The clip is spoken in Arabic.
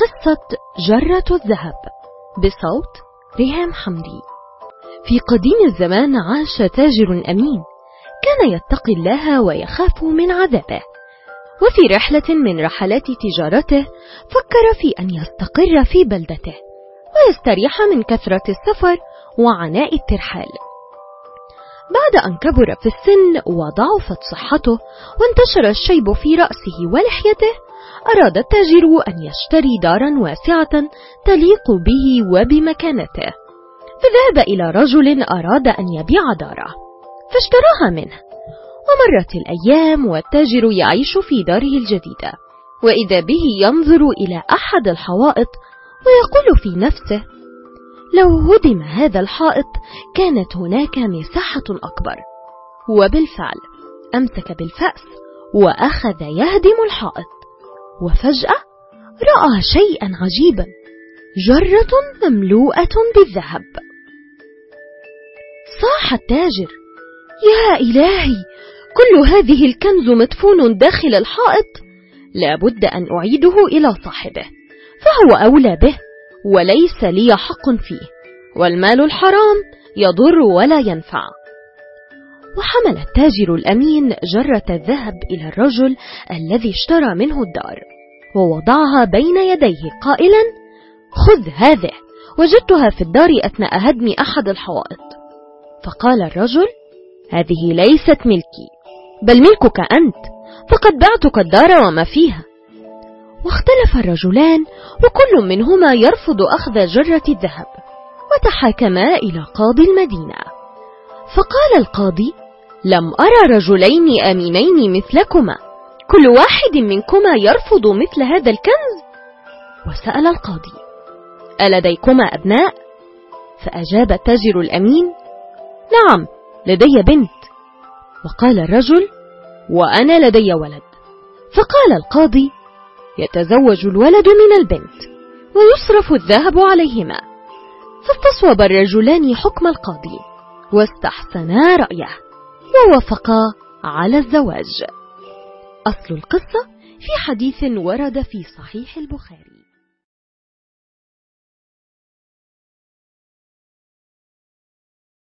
قصة جرة الذهب بصوت ريهام حمدي في قديم الزمان عاش تاجر أمين كان يتقي الله ويخاف من عذابه. وفي رحلة من رحلات تجارته فكر في أن يستقر في بلدته ويستريح من كثرة السفر وعناء الترحال. بعد أن كبر في السن وضعفت صحته وانتشر الشيب في رأسه ولحيته أراد التاجر أن يشتري دارا واسعة تليق به وبمكانته. فذهب إلى رجل أراد أن يبيع داره فاشتراها منه. ومرت الأيام والتاجر يعيش في داره الجديدة وإذا به ينظر إلى أحد الحوائط ويقول في نفسه لو هدم هذا الحائط كانت هناك مساحة أكبر. وبالفعل أمسك بالفأس وأخذ يهدم الحائط. وفجأة رأى شيئا عجيبا جرة مملوءة بالذهب. صاح التاجر يا إلهي كل هذه الكنز مدفون داخل الحائط لابد أن أعيده إلى صاحبه فهو أولى به وليس لي حق فيه والمال الحرام يضر ولا ينفع. وحمل التاجر الأمين جرة الذهب إلى الرجل الذي اشترى منه الدار ووضعها بين يديه قائلا خذ هذه وجدتها في الدار أثناء هدم أحد الحوائط. فقال الرجل هذه ليست ملكي بل ملكك أنت فقد بعتك الدار وما فيها. واختلف الرجلان وكل منهما يرفض أخذ جرة الذهب وتحاكما إلى قاضي المدينة. فقال القاضي لم أرى رجلين أمينين مثلكما. كل واحد منكما يرفض مثل هذا الكنز. وسأل القاضي ألديكما أبناء؟ فأجاب التاجر الأمين نعم لدي بنت. وقال الرجل وأنا لدي ولد. فقال القاضي يتزوج الولد من البنت ويصرف الذهب عليهما. فاستصوب الرجلان حكم القاضي واستحسنا رأيه. ووافقا على الزواج. أصل القصة في حديث ورد في صحيح البخاري.